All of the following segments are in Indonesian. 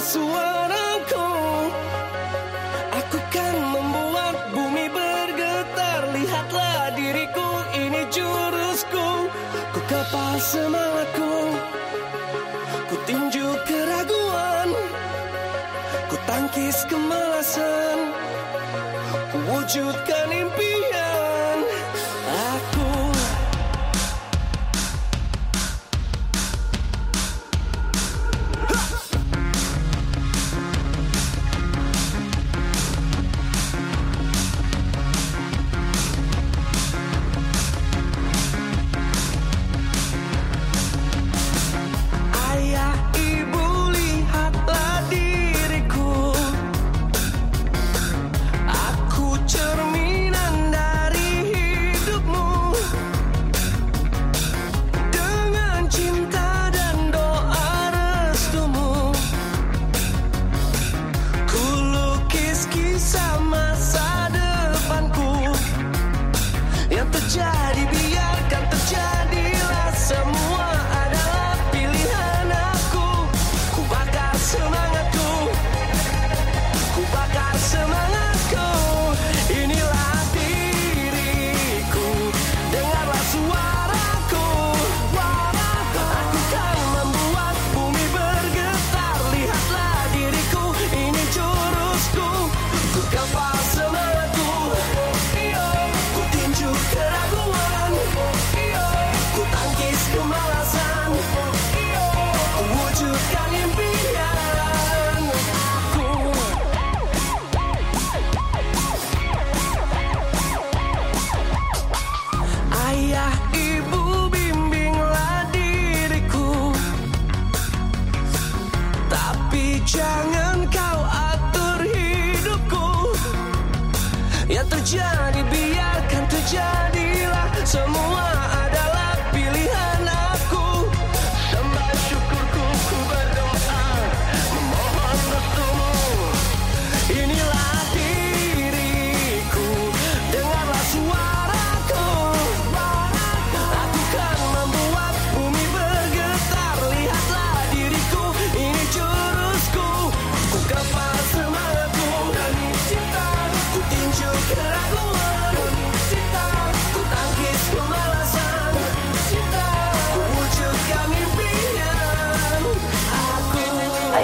suaraku. Aku kan membuat bumi bergetar. Lihatlah diriku ini jurusku. Ku kapal semangatku Ku tinju keraguan. Ku tangkis kemalasan. Ku wujudkan impian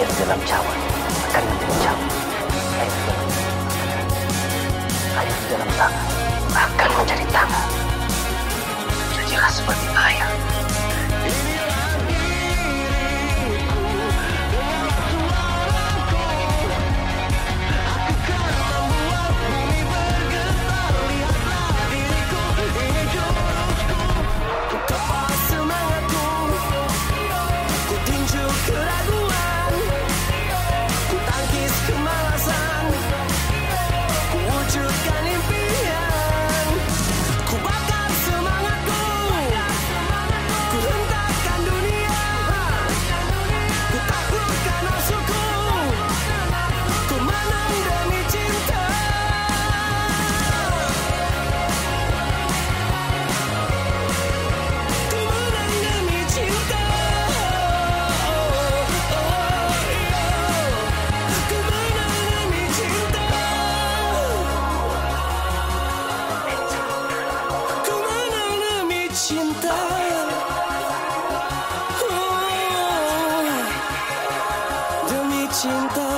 air dalam cawan akan mengguncang air dalam air dalam tangan akan menjadi tangan jadilah seperti air. cinta